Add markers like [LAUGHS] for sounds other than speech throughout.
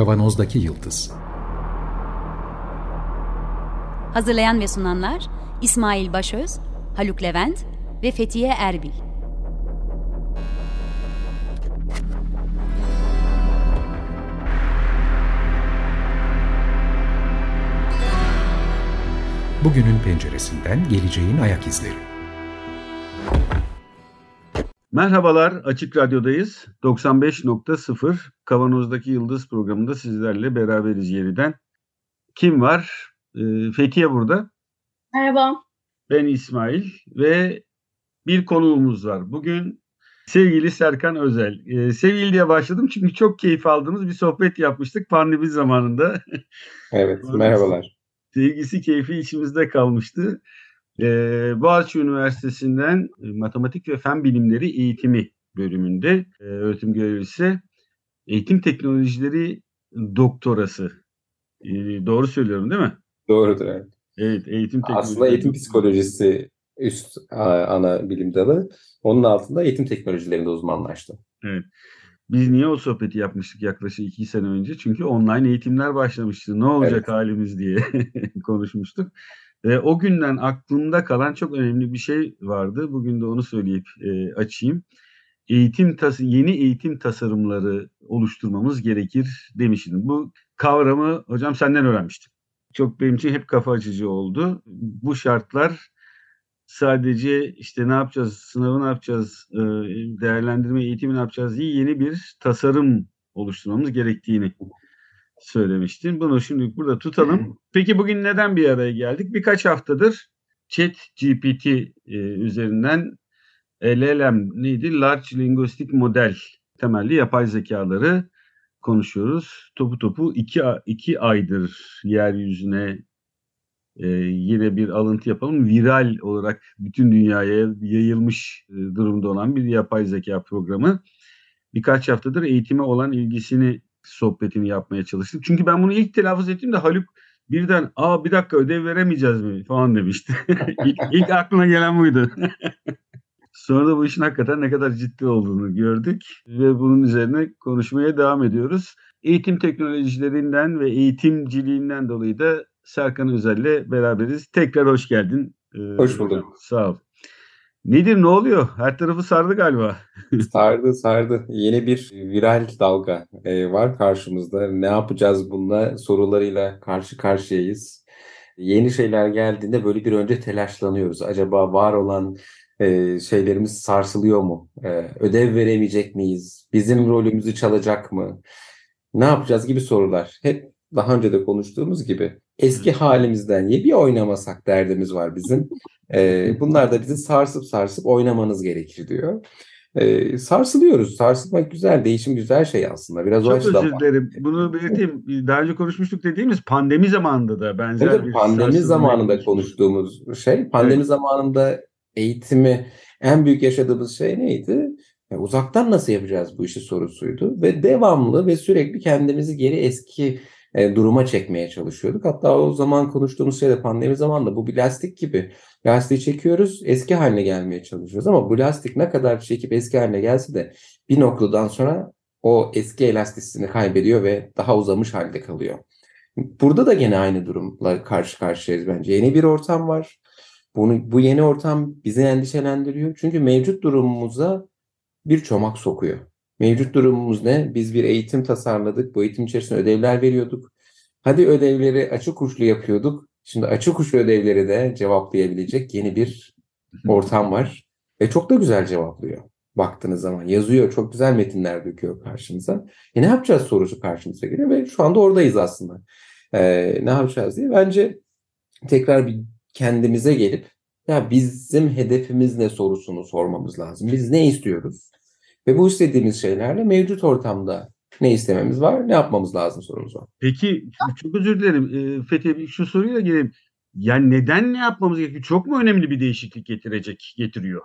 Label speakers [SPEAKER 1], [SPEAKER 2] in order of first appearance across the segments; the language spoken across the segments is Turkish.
[SPEAKER 1] Kavanozdaki Yıldız
[SPEAKER 2] Hazırlayan ve sunanlar İsmail Başöz, Haluk Levent ve Fethiye Erbil.
[SPEAKER 1] Bugünün penceresinden geleceğin ayak izleri.
[SPEAKER 3] Merhabalar, Açık Radyo'dayız. 95.0 Kavanoz'daki Yıldız programında sizlerle beraberiz yeniden. Kim var? Ee, Fethiye burada.
[SPEAKER 4] Merhaba.
[SPEAKER 3] Ben İsmail ve bir konuğumuz var. Bugün sevgili Serkan Özel. Ee, sevgili diye başladım çünkü çok keyif aldığımız bir sohbet yapmıştık pandemi zamanında.
[SPEAKER 5] Evet, [LAUGHS] merhabalar.
[SPEAKER 3] Sevgisi keyfi içimizde kalmıştı. Ee, Boğaziçi Üniversitesi'nden e, Matematik ve Fen Bilimleri Eğitimi bölümünde e, öğretim görevlisi eğitim teknolojileri doktorası. E, doğru söylüyorum değil mi?
[SPEAKER 5] Doğrudur evet.
[SPEAKER 3] Evet, eğitim teknolojileri.
[SPEAKER 5] Aslında eğitim psikolojisi üst ana bilim dalı. Onun altında eğitim teknolojilerinde uzmanlaştım.
[SPEAKER 3] Evet. Biz niye o sohbeti yapmıştık yaklaşık iki sene önce? Çünkü online eğitimler başlamıştı. Ne olacak
[SPEAKER 5] Evet.
[SPEAKER 3] halimiz diye [LAUGHS] konuşmuştuk. Ve o günden aklımda kalan çok önemli bir şey vardı. Bugün de onu söyleyip e, açayım. Eğitim tas yeni eğitim tasarımları oluşturmamız gerekir demiştim. Bu kavramı hocam senden öğrenmiştim. Çok benim için hep kafa açıcı oldu. Bu şartlar sadece işte ne yapacağız, sınavı ne yapacağız, e, değerlendirme eğitimi ne yapacağız diye yeni bir tasarım oluşturmamız gerektiğini söylemiştin. Bunu şimdi burada tutalım. Peki bugün neden bir araya geldik? Birkaç haftadır Chat GPT e, üzerinden LLM neydi? Large Linguistic Model temelli yapay zekaları konuşuyoruz. Topu topu iki, iki aydır yeryüzüne e, yine bir alıntı yapalım. Viral olarak bütün dünyaya yayılmış e, durumda olan bir yapay zeka programı. Birkaç haftadır eğitime olan ilgisini sohbetini yapmaya çalıştık. Çünkü ben bunu ilk telaffuz ettiğimde Haluk birden aa bir dakika ödev veremeyeceğiz mi falan demişti. [LAUGHS] ilk, ilk aklına gelen buydu. [LAUGHS] Sonra da bu işin hakikaten ne kadar ciddi olduğunu gördük ve bunun üzerine konuşmaya devam ediyoruz. Eğitim teknolojilerinden ve eğitimciliğinden dolayı da Serkan Özel'le beraberiz. Tekrar hoş geldin. Ee,
[SPEAKER 5] Hoş bulduk.
[SPEAKER 3] Sağ ol. Nedir ne oluyor? Her tarafı sardı galiba. [LAUGHS]
[SPEAKER 5] Sardı sardı. Yeni bir viral dalga e, var karşımızda. Ne yapacağız bununla sorularıyla karşı karşıyayız. Yeni şeyler geldiğinde böyle bir önce telaşlanıyoruz. Acaba var olan e, şeylerimiz sarsılıyor mu? E, ödev veremeyecek miyiz? Bizim rolümüzü çalacak mı? Ne yapacağız gibi sorular. Hep daha önce de konuştuğumuz gibi eski halimizden ye bir oynamasak derdimiz var bizim. E, bunlar da bizi sarsıp sarsıp oynamanız gerekir diyor. E, sarsılıyoruz. Sarsılmak güzel, değişim güzel şey aslında. Biraz o
[SPEAKER 3] Çok
[SPEAKER 5] açıdan
[SPEAKER 3] özür dilerim. Bunu belirteyim. Daha önce konuşmuştuk dediğimiz pandemi zamanında da benzer
[SPEAKER 5] Evet,
[SPEAKER 3] bir
[SPEAKER 5] pandemi zamanında konuştuğumuz şey, pandemi zamanında eğitimi en büyük yaşadığımız şey neydi? E, uzaktan nasıl yapacağız bu işi sorusuydu ve devamlı ve sürekli kendimizi geri eski e, duruma çekmeye çalışıyorduk. Hatta o zaman konuştuğumuz şey de pandemi zamanında bu bir lastik gibi. Lastiği çekiyoruz, eski haline gelmeye çalışıyoruz ama bu lastik ne kadar çekip eski haline gelse de bir noktadan sonra o eski elastisini kaybediyor ve daha uzamış halde kalıyor. Burada da gene aynı durumla karşı karşıyayız bence. Yeni bir ortam var. Bunu, bu yeni ortam bizi endişelendiriyor. Çünkü mevcut durumumuza bir çomak sokuyor. Mevcut durumumuz ne? Biz bir eğitim tasarladık. Bu eğitim içerisinde ödevler veriyorduk. Hadi ödevleri açık uçlu yapıyorduk. Şimdi açık uçlu ödevleri de cevaplayabilecek yeni bir ortam var. Ve çok da güzel cevaplıyor baktığınız zaman. Yazıyor, çok güzel metinler döküyor karşımıza. E ne yapacağız sorusu karşımıza geliyor ve şu anda oradayız aslında. Ee, ne yapacağız diye. Bence tekrar bir kendimize gelip ya bizim hedefimiz ne sorusunu sormamız lazım. Biz ne istiyoruz? Ve bu istediğimiz şeylerle mevcut ortamda ne istememiz var, ne yapmamız lazım sorumuz var.
[SPEAKER 3] Peki çok özür dilerim. Ee, Fethi şu soruyla geleyim. Yani neden ne yapmamız gerekiyor? Çok mu önemli bir değişiklik getirecek, getiriyor?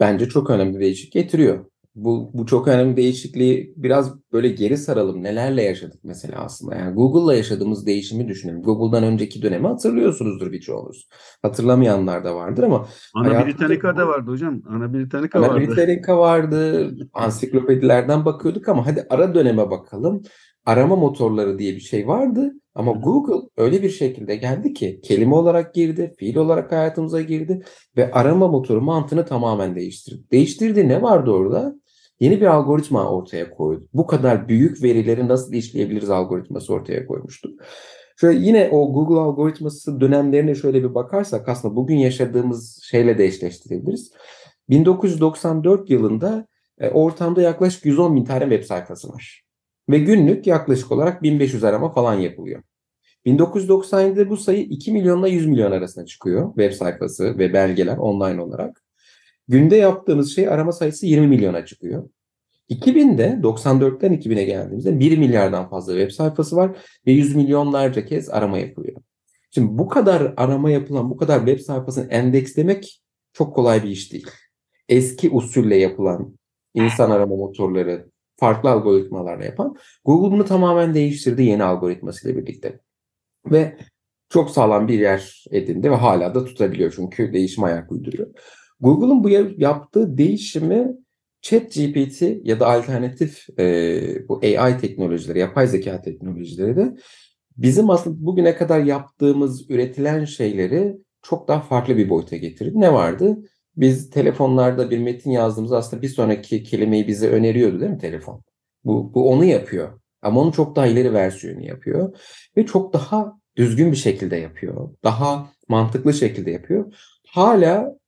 [SPEAKER 5] Bence çok önemli bir değişiklik getiriyor. Bu, bu çok önemli değişikliği biraz böyle geri saralım. Nelerle yaşadık mesela aslında. Yani Google'la yaşadığımız değişimi düşünelim. Google'dan önceki dönemi hatırlıyorsunuzdur birçoğunuz. Hatırlamayanlar da vardır ama
[SPEAKER 3] Ana
[SPEAKER 5] Hayatımda-
[SPEAKER 3] Britannica da vardı hocam. Ana Britannica
[SPEAKER 5] Ana
[SPEAKER 3] vardı.
[SPEAKER 5] Britannica vardı. Ansiklopedilerden bakıyorduk ama hadi ara döneme bakalım. arama motorları diye bir şey vardı. Ama Google öyle bir şekilde geldi ki kelime olarak girdi, fiil olarak hayatımıza girdi ve arama motoru mantığını tamamen değiştirdi. Değiştirdi ne vardı orada? Yeni bir algoritma ortaya koydu. Bu kadar büyük verileri nasıl işleyebiliriz algoritması ortaya koymuştu. Şöyle yine o Google algoritması dönemlerine şöyle bir bakarsak aslında bugün yaşadığımız şeyle de eşleştirebiliriz. 1994 yılında e, ortamda yaklaşık 110 bin tane web sayfası var. Ve günlük yaklaşık olarak 1500 arama falan yapılıyor. 1997'de bu sayı 2 milyonla 100 milyon arasında çıkıyor web sayfası ve belgeler online olarak. Günde yaptığımız şey arama sayısı 20 milyona çıkıyor. 2000'de 94'ten 2000'e geldiğimizde 1 milyardan fazla web sayfası var ve 100 milyonlarca kez arama yapılıyor. Şimdi bu kadar arama yapılan, bu kadar web sayfasını endekslemek çok kolay bir iş değil. Eski usulle yapılan insan arama motorları, farklı algoritmalarla yapan Google bunu tamamen değiştirdi yeni algoritmasıyla birlikte. Ve çok sağlam bir yer edindi ve hala da tutabiliyor çünkü değişim ayak uyduruyor. Google'ın bu yaptığı değişimi ChatGPT ya da alternatif e, bu AI teknolojileri, yapay zeka teknolojileri de bizim aslında bugüne kadar yaptığımız, üretilen şeyleri çok daha farklı bir boyuta getirdi. Ne vardı? Biz telefonlarda bir metin yazdığımızda aslında bir sonraki kelimeyi bize öneriyordu değil mi telefon? Bu, bu onu yapıyor. Ama onun çok daha ileri versiyonu yapıyor. Ve çok daha düzgün bir şekilde yapıyor. Daha mantıklı şekilde yapıyor. Hala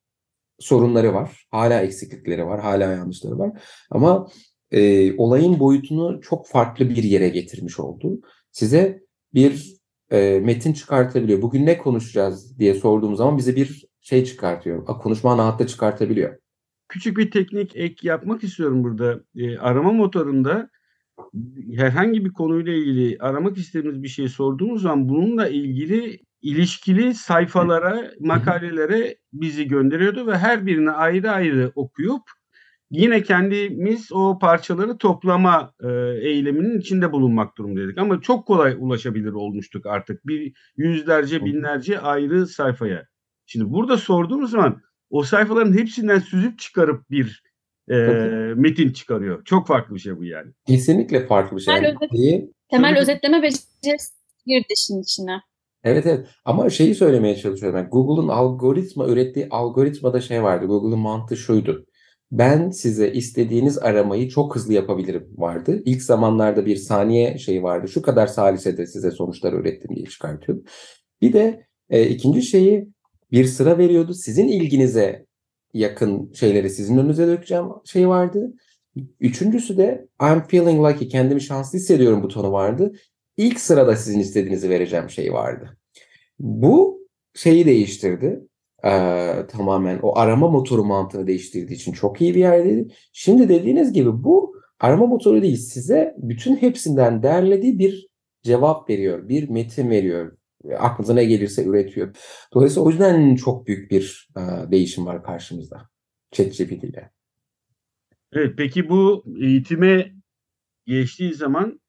[SPEAKER 5] sorunları var. Hala eksiklikleri var. Hala yanlışları var. Ama e, olayın boyutunu çok farklı bir yere getirmiş oldu. Size bir e, metin çıkartabiliyor. Bugün ne konuşacağız diye sorduğum zaman bize bir şey çıkartıyor. Konuşma ana hatta çıkartabiliyor.
[SPEAKER 3] Küçük bir teknik ek yapmak istiyorum burada. E, arama motorunda herhangi bir konuyla ilgili aramak istediğimiz bir şey sorduğumuz zaman bununla ilgili ilişkili sayfalara, makalelere bizi gönderiyordu ve her birini ayrı ayrı okuyup yine kendimiz o parçaları toplama e, eyleminin içinde bulunmak durumundaydık. Ama çok kolay ulaşabilir olmuştuk artık bir yüzlerce binlerce ayrı sayfaya. Şimdi burada sorduğumuz zaman o sayfaların hepsinden süzüp çıkarıp bir e, metin çıkarıyor. Çok farklı bir şey bu yani.
[SPEAKER 5] Kesinlikle farklı bir şey.
[SPEAKER 4] Temel, özet, temel özetleme becerisi girdi işin içine.
[SPEAKER 5] Evet evet ama şeyi söylemeye çalışıyorum. Yani Google'un algoritma ürettiği algoritmada şey vardı. Google'ın mantığı şuydu. Ben size istediğiniz aramayı çok hızlı yapabilirim vardı. İlk zamanlarda bir saniye şey vardı. Şu kadar salisede size sonuçlar ürettim diye çıkartıyordu. Bir de e, ikinci şeyi bir sıra veriyordu. Sizin ilginize yakın şeyleri sizin önünüze dökeceğim şey vardı. Üçüncüsü de I'm feeling lucky kendimi şanslı hissediyorum butonu vardı ilk sırada sizin istediğinizi vereceğim şey vardı. Bu şeyi değiştirdi. Ee, tamamen o arama motoru mantığını değiştirdiği için çok iyi bir yerdeydi. Şimdi dediğiniz gibi bu arama motoru değil size bütün hepsinden derlediği bir cevap veriyor. Bir metin veriyor. Aklınıza ne gelirse üretiyor. Dolayısıyla o yüzden çok büyük bir e, değişim var karşımızda. ChatGPT ile.
[SPEAKER 3] Evet peki bu eğitime geçtiği zaman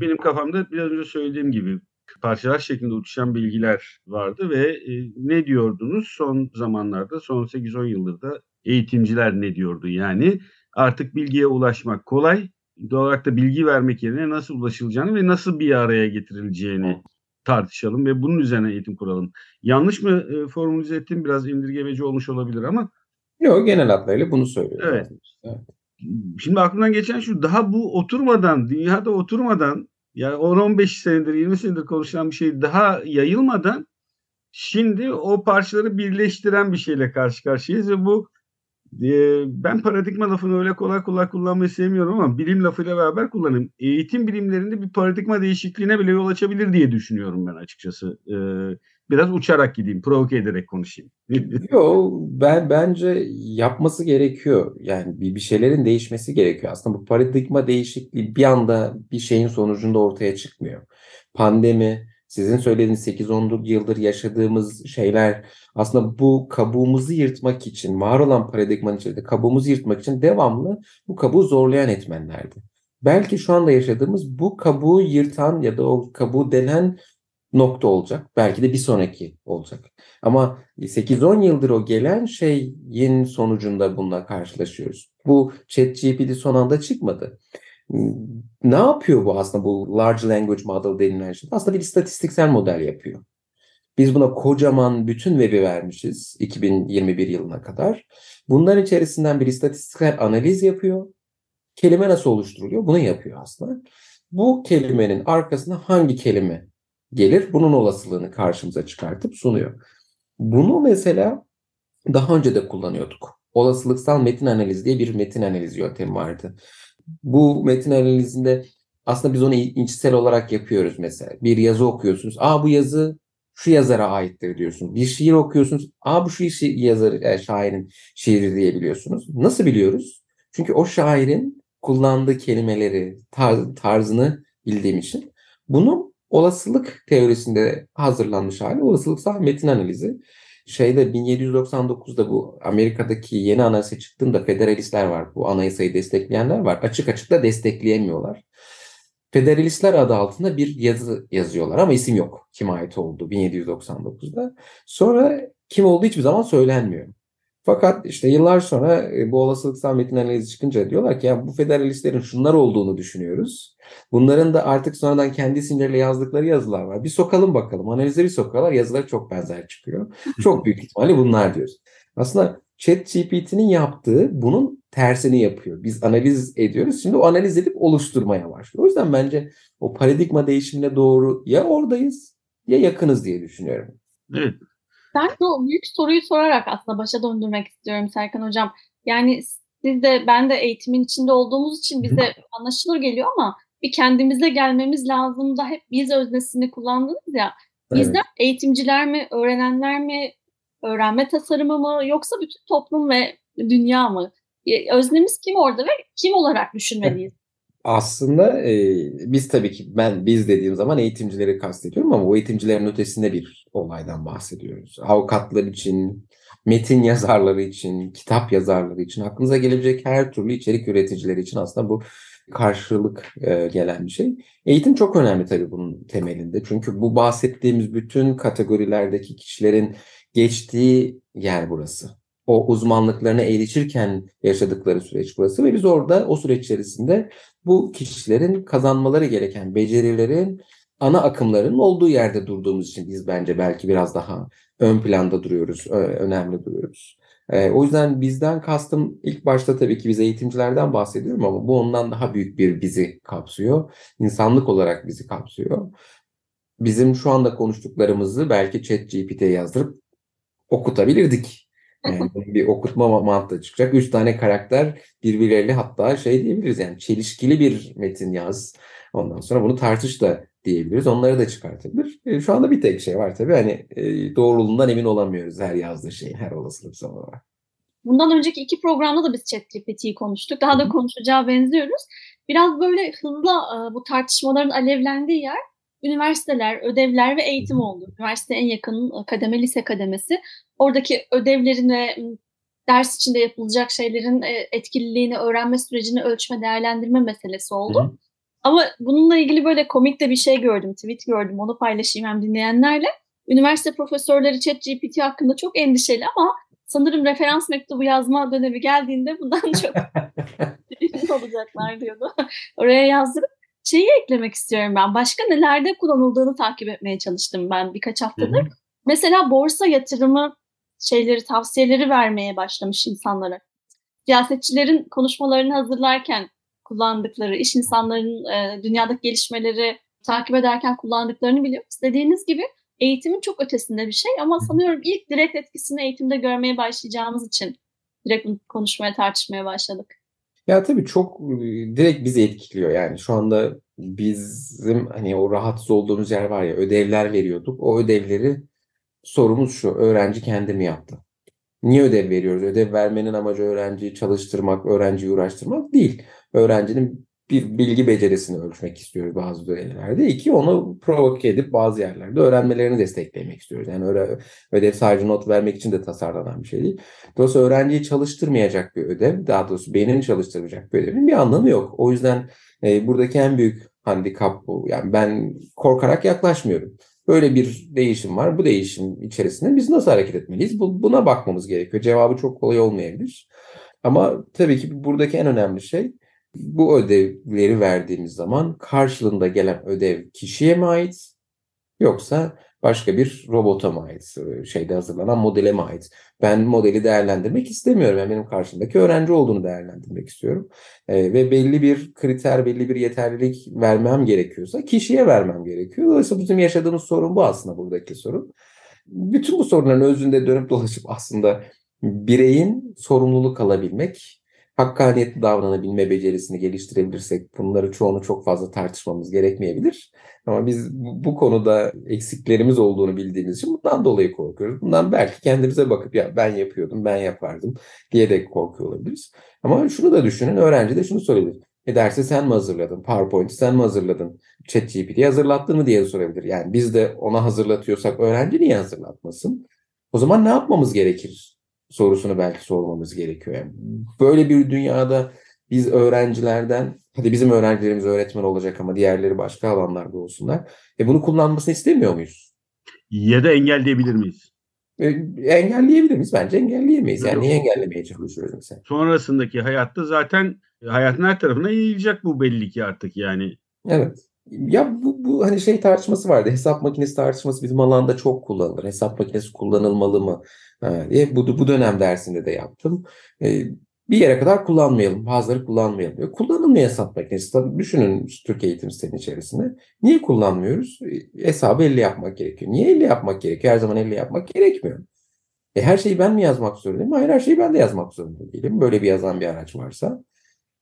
[SPEAKER 3] benim kafamda biraz önce söylediğim gibi parçalar şeklinde uçuşan bilgiler vardı ve e, ne diyordunuz son zamanlarda son 8-10 yıldır da eğitimciler ne diyordu yani artık bilgiye ulaşmak kolay doğal olarak da bilgi vermek yerine nasıl ulaşılacağını ve nasıl bir araya getirileceğini tartışalım ve bunun üzerine eğitim kuralım. Yanlış mı e, formülize ettim biraz indirgemeci olmuş olabilir ama
[SPEAKER 5] Yok genel hatlarıyla bunu söylüyorum.
[SPEAKER 3] Evet. evet şimdi aklımdan geçen şu daha bu oturmadan dünyada oturmadan yani 10-15 senedir 20 senedir konuşulan bir şey daha yayılmadan şimdi o parçaları birleştiren bir şeyle karşı karşıyayız ve bu e, ben paradigma lafını öyle kolay kolay kullanmayı sevmiyorum ama bilim lafıyla beraber kullanayım. Eğitim bilimlerinde bir paradigma değişikliğine bile yol açabilir diye düşünüyorum ben açıkçası. E, biraz uçarak gideyim, provoke ederek konuşayım. [LAUGHS]
[SPEAKER 5] Yok, ben bence yapması gerekiyor. Yani bir, bir şeylerin değişmesi gerekiyor. Aslında bu paradigma değişikliği bir anda bir şeyin sonucunda ortaya çıkmıyor. Pandemi, sizin söylediğiniz 8-10 yıldır yaşadığımız şeyler aslında bu kabuğumuzu yırtmak için, var olan paradigmanın içinde kabuğumuzu yırtmak için devamlı bu kabuğu zorlayan etmenlerdi. Belki şu anda yaşadığımız bu kabuğu yırtan ya da o kabuğu delen nokta olacak. Belki de bir sonraki olacak. Ama 8-10 yıldır o gelen şeyin sonucunda bununla karşılaşıyoruz. Bu ChatGPT son anda çıkmadı. Ne yapıyor bu aslında bu large language model denilen şey? Aslında bir istatistiksel model yapıyor. Biz buna kocaman bütün web'i vermişiz 2021 yılına kadar. Bunların içerisinden bir istatistiksel analiz yapıyor. Kelime nasıl oluşturuluyor? Bunu yapıyor aslında. Bu kelimenin arkasına hangi kelime gelir? Bunun olasılığını karşımıza çıkartıp sunuyor. Bunu mesela daha önce de kullanıyorduk. Olasılıksal metin analizi diye bir metin analizi yöntemi vardı. Bu metin analizinde aslında biz onu inçsel olarak yapıyoruz mesela. Bir yazı okuyorsunuz. Aa bu yazı şu yazara aittir diyorsunuz. Bir şiir okuyorsunuz. Aa bu şu yazarı, e, şairin şiiri diyebiliyorsunuz. Nasıl biliyoruz? Çünkü o şairin kullandığı kelimeleri, tar- tarzını bildiğim için. Bunun olasılık teorisinde hazırlanmış hali olasılıksal metin analizi. Şeyde 1799'da bu Amerika'daki yeni anayasa çıktığında federalistler var. Bu anayasayı destekleyenler var. Açık açık da destekleyemiyorlar. Federalistler adı altında bir yazı yazıyorlar ama isim yok. Kime ait olduğu 1799'da. Sonra kim olduğu hiçbir zaman söylenmiyor. Fakat işte yıllar sonra e, bu olasılıksal metin analizi çıkınca diyorlar ki ya bu federalistlerin şunlar olduğunu düşünüyoruz. Bunların da artık sonradan kendi isimleriyle yazdıkları yazılar var. Bir sokalım bakalım. Analizleri sokuyorlar. Yazılar çok benzer çıkıyor. [LAUGHS] Çok büyük ihtimalle bunlar diyoruz. Aslında ChatGPT'nin yaptığı bunun tersini yapıyor. Biz analiz ediyoruz. Şimdi o analiz edip oluşturmaya başlıyor. O yüzden bence o paradigma değişimine doğru ya oradayız ya yakınız diye düşünüyorum.
[SPEAKER 3] Evet.
[SPEAKER 4] Ben o büyük soruyu sorarak aslında başa döndürmek istiyorum Serkan Hocam. Yani siz de ben de eğitimin içinde olduğumuz için bize anlaşılır geliyor ama bir kendimize gelmemiz lazım da hep biz öznesini kullandınız ya. Bizler evet. eğitimciler mi, öğrenenler mi, öğrenme tasarımı mı yoksa bütün toplum ve dünya mı? Öznemiz kim orada ve kim olarak düşünmeliyiz?
[SPEAKER 5] Aslında e, biz tabii ki ben biz dediğim zaman eğitimcileri kastediyorum ama o eğitimcilerin ötesinde bir olaydan bahsediyoruz. Avukatlar için, metin yazarları için, kitap yazarları için, aklınıza gelebilecek her türlü içerik üreticileri için aslında bu karşılık e, gelen bir şey. Eğitim çok önemli tabii bunun temelinde. Çünkü bu bahsettiğimiz bütün kategorilerdeki kişilerin geçtiği yer burası. O uzmanlıklarına erişirken yaşadıkları süreç burası ve biz orada o süreç içerisinde bu kişilerin kazanmaları gereken becerilerin ana akımların olduğu yerde durduğumuz için biz bence belki biraz daha ön planda duruyoruz, önemli duruyoruz. E, o yüzden bizden kastım ilk başta tabii ki biz eğitimcilerden bahsediyorum ama bu ondan daha büyük bir bizi kapsıyor. İnsanlık olarak bizi kapsıyor. Bizim şu anda konuştuklarımızı belki ChatGPT'ye yazdırıp okutabilirdik. Yani bir okutma mantığı çıkacak. Üç tane karakter birbirleriyle hatta şey diyebiliriz yani çelişkili bir metin yaz. Ondan sonra bunu tartış da diyebiliriz. Onları da çıkartabilir. E, şu anda bir tek şey var tabii. Hani e, doğruluğundan emin olamıyoruz her yazdığı şeyin, her olasılık olarak.
[SPEAKER 4] Bundan önceki iki programda da biz ChatGPT'yi konuştuk. Daha da konuşacağı benziyoruz. Biraz böyle hızla e, bu tartışmaların alevlendiği yer üniversiteler, ödevler ve eğitim oldu. Üniversite en yakın kademe lise kademesi. Oradaki ödevlerin ve ders içinde yapılacak şeylerin e, etkililiğini, öğrenme sürecini ölçme, değerlendirme meselesi oldu. Hı hı. Ama bununla ilgili böyle komik de bir şey gördüm, tweet gördüm. Onu paylaşayım hem dinleyenlerle. Üniversite profesörleri ChatGPT hakkında çok endişeli ama sanırım referans mektubu yazma dönemi geldiğinde bundan çok [LAUGHS] olacaklar diyordu. [LAUGHS] Oraya yazdırıp şeyi eklemek istiyorum ben. Başka nelerde kullanıldığını takip etmeye çalıştım ben birkaç haftadır. Hı hı. Mesela borsa yatırımı şeyleri, tavsiyeleri vermeye başlamış insanlara. Siyasetçilerin konuşmalarını hazırlarken kullandıkları, iş insanlarının e, dünyadaki gelişmeleri takip ederken kullandıklarını biliyoruz. Dediğiniz gibi eğitimin çok ötesinde bir şey ama sanıyorum ilk direkt etkisini eğitimde görmeye başlayacağımız için direkt konuşmaya, tartışmaya başladık.
[SPEAKER 5] Ya tabii çok direkt bizi etkiliyor yani şu anda bizim hani o rahatsız olduğumuz yer var ya ödevler veriyorduk. O ödevleri sorumuz şu öğrenci kendi mi yaptı? Niye ödev veriyoruz? Ödev vermenin amacı öğrenciyi çalıştırmak, öğrenciyi uğraştırmak değil. Öğrencinin bir bilgi becerisini ölçmek istiyoruz bazı ödevlerde. İki, onu provoke edip bazı yerlerde öğrenmelerini desteklemek istiyoruz. Yani öyle, ödev sadece not vermek için de tasarlanan bir şey değil. Dolayısıyla öğrenciyi çalıştırmayacak bir ödev, daha doğrusu beynini çalıştıracak bir ödevin bir anlamı yok. O yüzden e, buradaki en büyük handikap bu. Yani ben korkarak yaklaşmıyorum. Böyle bir değişim var. Bu değişim içerisinde biz nasıl hareket etmeliyiz? Bu, buna bakmamız gerekiyor. Cevabı çok kolay olmayabilir. Ama tabii ki buradaki en önemli şey Bu ödevleri verdiğimiz zaman karşılığında gelen ödev kişiye mi ait yoksa başka bir robota mı ait, şeyde hazırlanan modele mi ait? Ben modeli değerlendirmek istemiyorum. Yani benim karşımdaki öğrenci olduğunu değerlendirmek istiyorum. E, ve belli bir kriter, belli bir yeterlilik vermem gerekiyorsa kişiye vermem gerekiyor. Dolayısıyla bizim yaşadığımız sorun bu aslında buradaki sorun. Bütün bu sorunların özünde dönüp dolaşıp aslında bireyin sorumluluk alabilmek, hakkaniyetli davranabilme becerisini geliştirebilirsek bunları çoğunu çok fazla tartışmamız gerekmeyebilir. Ama biz bu, konuda eksiklerimiz olduğunu bildiğimiz için bundan dolayı korkuyoruz. Bundan belki kendimize bakıp ya ben yapıyordum, ben yapardım diye de korkuyor olabiliriz. Ama şunu da düşünün, öğrenci de şunu sorabilir. E dersi sen mi hazırladın? PowerPoint'i sen mi hazırladın? ChatGPT'yi hazırlattın mı diye sorabilir. Yani biz de ona hazırlatıyorsak öğrenci niye hazırlatmasın? O zaman ne yapmamız gerekir? Sorusunu belki sormamız gerekiyor. Yani böyle bir dünyada biz öğrencilerden, hadi bizim öğrencilerimiz öğretmen olacak ama diğerleri başka alanlarda olsunlar. E bunu kullanmasını istemiyor muyuz?
[SPEAKER 3] Ya da engelleyebilir miyiz?
[SPEAKER 5] E, engelleyebilir miyiz? Bence engelleyemeyiz. Yani niye engellemeye çalışıyoruz mesela?
[SPEAKER 3] Sonrasındaki hayatta zaten hayatın her tarafına yayılacak bu belli ki artık yani.
[SPEAKER 5] Evet. Ya bu, bu hani şey tartışması vardı. Hesap makinesi tartışması bizim alanda çok kullanılır. Hesap makinesi kullanılmalı mı? diye bu, bu dönem dersinde de yaptım. E, bir yere kadar kullanmayalım. Bazıları kullanmayalım diyor. Kullanılmıyor hesap makinesi. Tabii düşünün Türk eğitim sistemi içerisinde. Niye kullanmıyoruz? E, hesabı 50 yapmak gerekiyor. Niye 50 yapmak gerekiyor? Her zaman 50 yapmak gerekmiyor. E, her şeyi ben mi yazmak zorundayım? Hayır her şeyi ben de yazmak zorunda değilim. Böyle bir yazan bir araç varsa.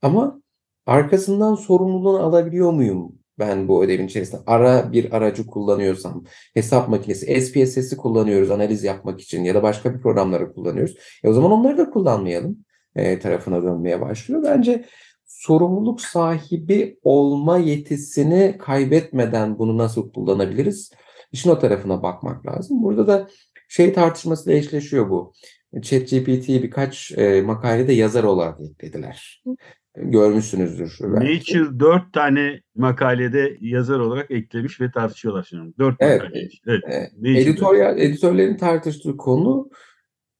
[SPEAKER 5] Ama arkasından sorumluluğunu alabiliyor muyum? Ben bu ödevin içerisinde ara bir aracı kullanıyorsam, hesap makinesi, SPSS'i kullanıyoruz analiz yapmak için ya da başka bir programları kullanıyoruz. E o zaman onları da kullanmayalım e, tarafına dönmeye başlıyor. Bence sorumluluk sahibi olma yetisini kaybetmeden bunu nasıl kullanabiliriz? İşin o tarafına bakmak lazım. Burada da şey tartışmasıyla eşleşiyor bu. ChatGPT'yi birkaç e, makalede yazar olarak eklediler görmüşsünüzdür.
[SPEAKER 3] Belki. Nature dört tane makalede yazar olarak eklemiş ve tartışıyorlar şimdi. Dört evet, makale.
[SPEAKER 5] Evet. evet. Editoryal, editörlerin tartıştığı konu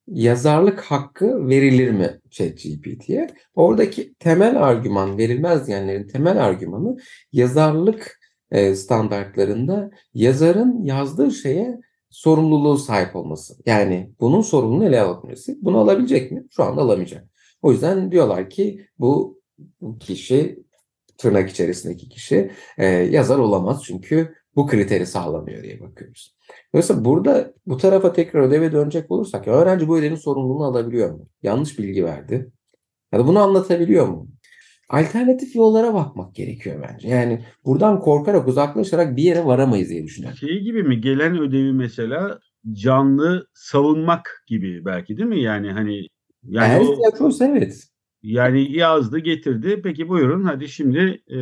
[SPEAKER 5] yazarlık hakkı verilir mi ChatGPT'ye? Oradaki temel argüman, verilmez diyenlerin temel argümanı yazarlık e, standartlarında yazarın yazdığı şeye sorumluluğu sahip olması. Yani bunun sorumluluğunu ele alabilmesi. Bunu alabilecek mi? Şu anda alamayacak. O yüzden diyorlar ki bu bu kişi tırnak içerisindeki kişi e, yazar olamaz çünkü bu kriteri sağlamıyor diye bakıyoruz. Dolayısıyla burada bu tarafa tekrar ödeve dönecek olursak ya öğrenci bu ödevin sorumluluğunu alabiliyor mu? Yanlış bilgi verdi. Ya da bunu anlatabiliyor mu? Alternatif yollara bakmak gerekiyor bence. Yani buradan korkarak uzaklaşarak bir yere varamayız diye düşünüyorum.
[SPEAKER 3] Şey gibi mi gelen ödevi mesela canlı savunmak gibi belki değil mi? Yani hani yani
[SPEAKER 5] Eğer o... evet.
[SPEAKER 3] Yani yazdı getirdi. Peki buyurun hadi şimdi e,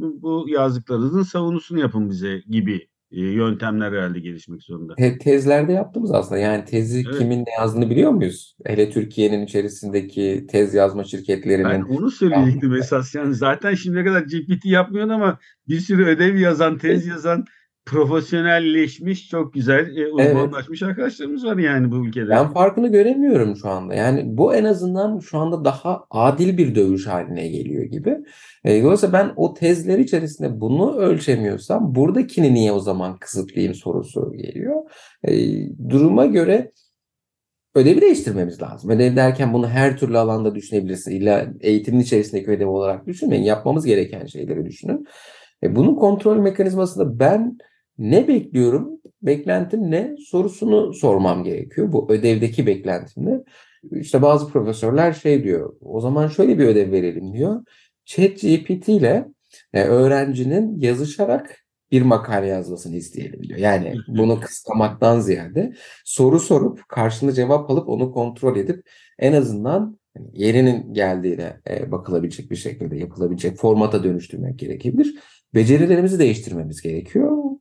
[SPEAKER 3] bu, bu yazdıklarınızın savunusunu yapın bize gibi e, yöntemler herhalde gelişmek zorunda.
[SPEAKER 5] Te- tezlerde yaptığımız aslında yani tezi evet. kimin ne yazdığını biliyor muyuz? Hele Türkiye'nin içerisindeki tez yazma şirketlerinin. Ben
[SPEAKER 3] onu söyleyecektim esas yani zaten şimdiye kadar GPT yapmıyordu ama bir sürü ödev yazan, tez yazan profesyonelleşmiş, çok güzel e, uzmanlaşmış evet. arkadaşlarımız var yani bu ülkede.
[SPEAKER 5] Ben farkını göremiyorum şu anda. Yani bu en azından şu anda daha adil bir dövüş haline geliyor gibi. E, dolayısıyla ben o tezler içerisinde bunu ölçemiyorsam buradakini niye o zaman kısıtlayayım sorusu geliyor. E, duruma göre ödevi değiştirmemiz lazım. Ödev derken bunu her türlü alanda düşünebilirsin. İlla eğitimin içerisindeki ödev olarak düşünmeyin. Yapmamız gereken şeyleri düşünün. E, bunun kontrol mekanizmasında ben ne bekliyorum? Beklentim ne? Sorusunu sormam gerekiyor. Bu ödevdeki beklentim ne? İşte bazı profesörler şey diyor. O zaman şöyle bir ödev verelim diyor. ChatGPT ile e, öğrencinin yazışarak bir makale yazmasını isteyelim diyor. Yani bunu kıslamaktan ziyade soru sorup karşılığında cevap alıp onu kontrol edip en azından yerinin geldiğine e, bakılabilecek bir şekilde yapılabilecek formata dönüştürmek gerekebilir. Becerilerimizi değiştirmemiz gerekiyor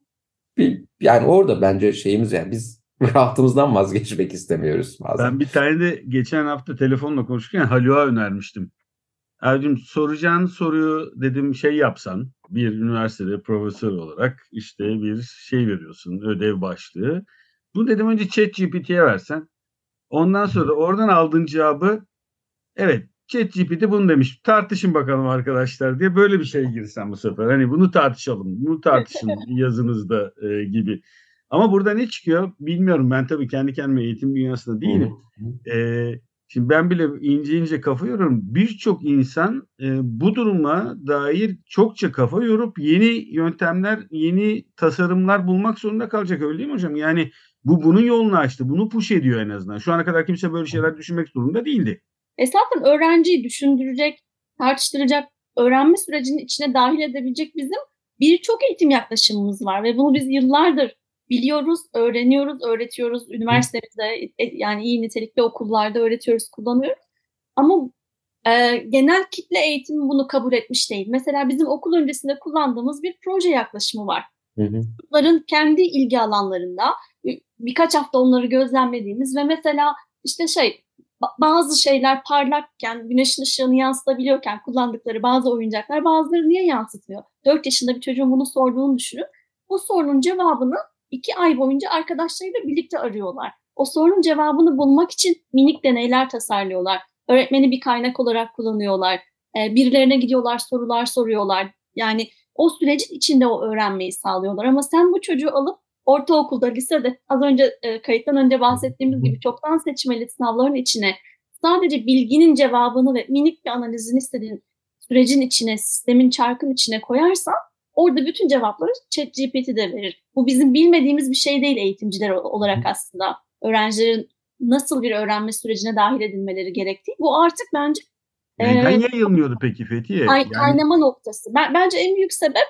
[SPEAKER 5] yani orada bence şeyimiz yani biz [LAUGHS] rahatımızdan vazgeçmek istemiyoruz bazen.
[SPEAKER 3] Ben bir tane de geçen hafta telefonla konuşurken Haluk'a önermiştim. Ercim soracağın soruyu dedim şey yapsan bir üniversitede profesör olarak işte bir şey veriyorsun ödev başlığı. Bu dedim önce chat GPT'ye versen. Ondan sonra oradan aldığın cevabı evet ChatGPT bunu demiş. Tartışın bakalım arkadaşlar diye böyle bir şey girsem bu sefer. Hani bunu tartışalım. Bunu tartışın [LAUGHS] yazınızda e, gibi. Ama burada ne çıkıyor bilmiyorum. Ben tabii kendi kendime eğitim dünyasında değilim. E, şimdi ben bile ince ince kafa yoruyorum. Birçok insan e, bu duruma dair çokça kafa yorup yeni yöntemler, yeni tasarımlar bulmak zorunda kalacak. Öyle değil mi hocam? Yani bu bunun yolunu açtı. Bunu push ediyor en azından. Şu ana kadar kimse böyle şeyler düşünmek zorunda değildi.
[SPEAKER 4] Esasen öğrenciyi düşündürecek, tartıştıracak, öğrenme sürecinin içine dahil edebilecek bizim birçok eğitim yaklaşımımız var ve bunu biz yıllardır biliyoruz, öğreniyoruz, öğretiyoruz. Üniversitemizde e, yani iyi nitelikli okullarda öğretiyoruz, kullanıyoruz. Ama e, genel kitle eğitimi bunu kabul etmiş değil. Mesela bizim okul öncesinde kullandığımız bir proje yaklaşımı var. Bunların kendi ilgi alanlarında birkaç hafta onları gözlemlediğimiz ve mesela işte şey bazı şeyler parlakken, güneşin ışığını yansıtabiliyorken kullandıkları bazı oyuncaklar bazıları niye yansıtmıyor? 4 yaşında bir çocuğun bunu sorduğunu düşünün. Bu sorunun cevabını iki ay boyunca arkadaşlarıyla birlikte arıyorlar. O sorunun cevabını bulmak için minik deneyler tasarlıyorlar. Öğretmeni bir kaynak olarak kullanıyorlar. Birilerine gidiyorlar, sorular soruyorlar. Yani o sürecin içinde o öğrenmeyi sağlıyorlar. Ama sen bu çocuğu alıp ortaokulda, lisede az önce e, kayıttan önce bahsettiğimiz gibi çoktan seçmeli sınavların içine sadece bilginin cevabını ve minik bir analizini istediğin sürecin içine, sistemin çarkın içine koyarsan orada bütün cevapları ChatGPT de verir. Bu bizim bilmediğimiz bir şey değil eğitimciler olarak aslında. Öğrencilerin nasıl bir öğrenme sürecine dahil edilmeleri gerektiği. Bu artık bence
[SPEAKER 3] neden e, yayılmıyordu peki Fethiye?
[SPEAKER 4] Kay, yani... Kaynama noktası. Ben, bence en büyük sebep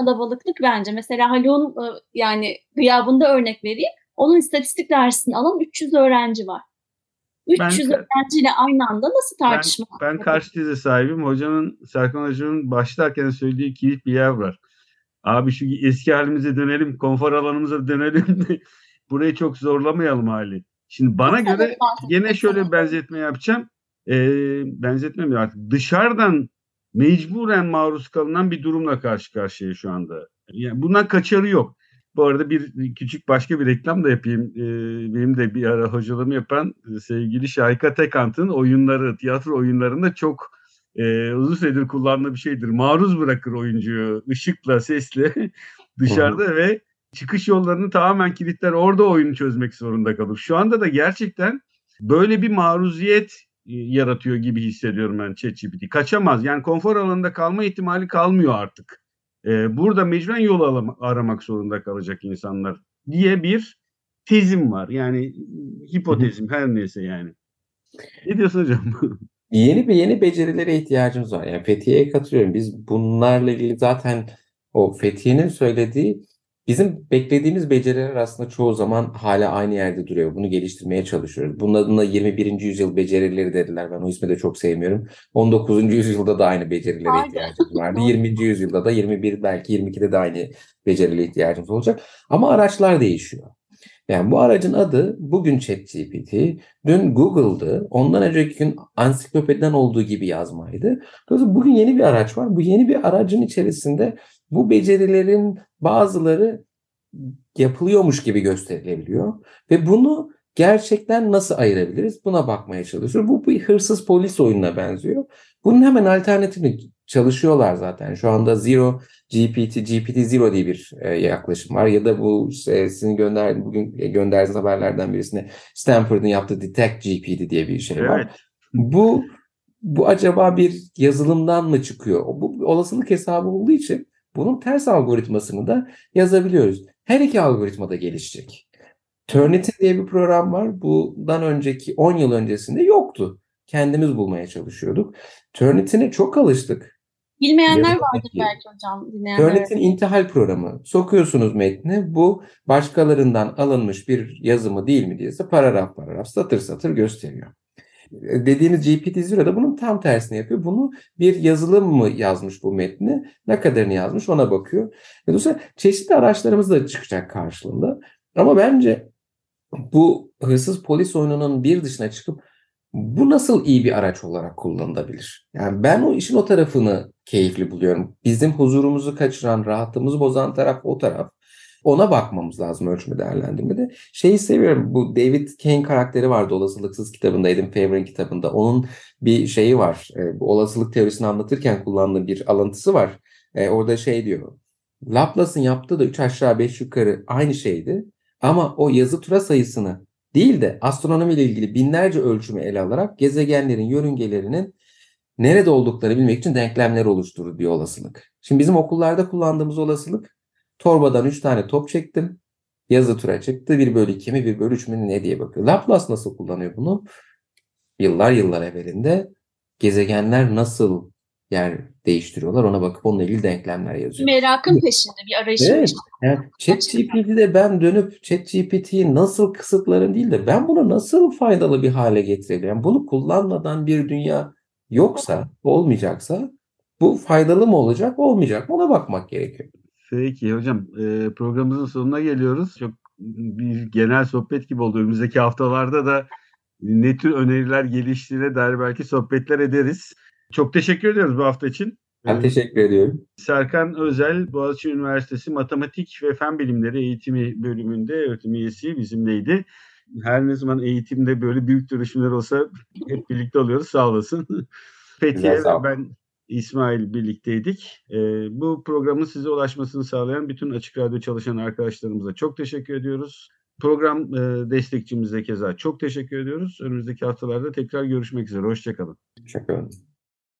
[SPEAKER 4] kalabalıklık bence. Mesela Haluk'un yani gıyabında örnek vereyim. Onun istatistik dersini alan 300 öğrenci var. 300 ben, öğrenciyle aynı anda nasıl tartışma?
[SPEAKER 3] Ben, ben karşı teze sahibim. Hocanın, Serkan Hoca'nın başlarken söylediği kilit bir yer var. Abi şu eski halimize dönelim, konfor alanımıza dönelim. [LAUGHS] Burayı çok zorlamayalım hali. Şimdi bana göre yine şöyle benzetme yapacağım. Ee, benzetme mi artık? Dışarıdan mecburen maruz kalınan bir durumla karşı karşıya şu anda. Yani bundan kaçarı yok. Bu arada bir küçük başka bir reklam da yapayım. Ee, benim de bir ara hocalığımı yapan sevgili Şahika Tekant'ın oyunları, tiyatro oyunlarında çok e, uzun süredir kullandığı bir şeydir. Maruz bırakır oyuncuyu ışıkla, sesle [LAUGHS] dışarıda Hı-hı. ve çıkış yollarını tamamen kilitler. Orada oyunu çözmek zorunda kalır. Şu anda da gerçekten böyle bir maruziyet yaratıyor gibi hissediyorum ben ChatGPT. Kaçamaz. Yani konfor alanında kalma ihtimali kalmıyor artık. Ee, burada mecburen yol aramak zorunda kalacak insanlar diye bir tezim var. Yani hipotezim her neyse yani. Ne diyorsun hocam? [LAUGHS]
[SPEAKER 5] yeni bir yeni becerilere ihtiyacımız var. Yani Fethiye'ye katılıyorum. Biz bunlarla ilgili zaten o Fethiye'nin söylediği Bizim beklediğimiz beceriler aslında çoğu zaman hala aynı yerde duruyor. Bunu geliştirmeye çalışıyoruz. Bunun adına 21. yüzyıl becerileri dediler. Ben o ismi de çok sevmiyorum. 19. yüzyılda da aynı becerilere ihtiyacımız vardı. 20. yüzyılda da 21 belki 22'de de aynı becerilere ihtiyacımız olacak. Ama araçlar değişiyor. Yani bu aracın adı bugün ChatGPT, dün Google'dı, ondan önceki gün ansiklopediden olduğu gibi yazmaydı. Dolayısıyla bugün yeni bir araç var. Bu yeni bir aracın içerisinde bu becerilerin bazıları yapılıyormuş gibi gösterilebiliyor ve bunu gerçekten nasıl ayırabiliriz buna bakmaya çalışıyor. Bu bir hırsız polis oyununa benziyor. Bunun hemen alternatifini çalışıyorlar zaten. Şu anda Zero GPT, GPT Zero diye bir e, yaklaşım var. Ya da bu işte sizin gönder, bugün gönderdiğiniz haberlerden birisine Stanford'ın yaptığı Detect GPT diye bir şey evet. var. Bu bu acaba bir yazılımdan mı çıkıyor? Bu olasılık hesabı olduğu için bunun ters algoritmasını da yazabiliyoruz. Her iki algoritma da gelişecek. Turnitin diye bir program var. Bundan önceki 10 yıl öncesinde yoktu. Kendimiz bulmaya çalışıyorduk. Turnitin'e çok alıştık.
[SPEAKER 4] Bilmeyenler vardır belki hocam.
[SPEAKER 5] Turnitin intihal programı. Sokuyorsunuz metni. Bu başkalarından alınmış bir yazımı değil mi diye paragraf paragraf satır satır gösteriyor dediğimiz GPT-0 da bunun tam tersini yapıyor. Bunu bir yazılım mı yazmış bu metni? Ne kadarını yazmış ona bakıyor. Dolayısıyla çeşitli araçlarımız da çıkacak karşılığında. Ama bence bu hırsız polis oyununun bir dışına çıkıp bu nasıl iyi bir araç olarak kullanılabilir? Yani ben o işin o tarafını keyifli buluyorum. Bizim huzurumuzu kaçıran, rahatımızı bozan taraf o taraf. Ona bakmamız lazım ölçme değerlendirmede. Şeyi seviyorum. Bu David Kane karakteri vardı olasılıksız kitabında, Adam Favor'ın kitabında. Onun bir şeyi var. E, bu olasılık teorisini anlatırken kullandığı bir alıntısı var. E, orada şey diyor. Laplace'ın yaptığı da 3 aşağı 5 yukarı aynı şeydi. Ama o yazı tura sayısını değil de astronomi ile ilgili binlerce ölçümü ele alarak gezegenlerin yörüngelerinin nerede olduklarını bilmek için denklemler oluşturur diyor olasılık. Şimdi bizim okullarda kullandığımız olasılık torbadan 3 tane top çektim. Yazı tura çıktı. 1 bölü 2 mi 1 bölü 3 mü ne diye bakıyor. Laplace nasıl kullanıyor bunu? Yıllar yıllar evvelinde gezegenler nasıl yer değiştiriyorlar ona bakıp onunla ilgili denklemler yazıyor.
[SPEAKER 4] Merakın peşinde bir arayışın
[SPEAKER 5] Evet.
[SPEAKER 4] peşinde.
[SPEAKER 5] Yani ChatGPT'de ben dönüp ChatGPT'yi nasıl kısıtlarım değil de ben bunu nasıl faydalı bir hale getirebilirim? Yani bunu kullanmadan bir dünya yoksa, olmayacaksa bu faydalı mı olacak, olmayacak mı ona bakmak gerekiyor.
[SPEAKER 3] Peki hocam e, programımızın sonuna geliyoruz. Çok bir genel sohbet gibi oldu. Önümüzdeki haftalarda da ne tür öneriler geliştiğine dair belki sohbetler ederiz. Çok teşekkür ediyoruz bu hafta için.
[SPEAKER 5] Ben
[SPEAKER 3] Ee,
[SPEAKER 5] teşekkür ediyorum.
[SPEAKER 3] Serkan Özel, Boğaziçi Üniversitesi Matematik ve Fen Bilimleri Eğitimi bölümünde öğretim üyesi bizimleydi. Her ne zaman eğitimde böyle büyük dönüşümler olsa hep birlikte oluyoruz. Sağ olasın. [LAUGHS] Fethiye
[SPEAKER 5] Güzel, sağ ol.
[SPEAKER 3] ben İsmail birlikteydik. Ee, bu programın size ulaşmasını sağlayan bütün Açık Radyo çalışan arkadaşlarımıza çok teşekkür ediyoruz. Program e, destekçimize keza çok teşekkür ediyoruz. Önümüzdeki haftalarda tekrar görüşmek üzere. Hoşçakalın.
[SPEAKER 5] Ederim.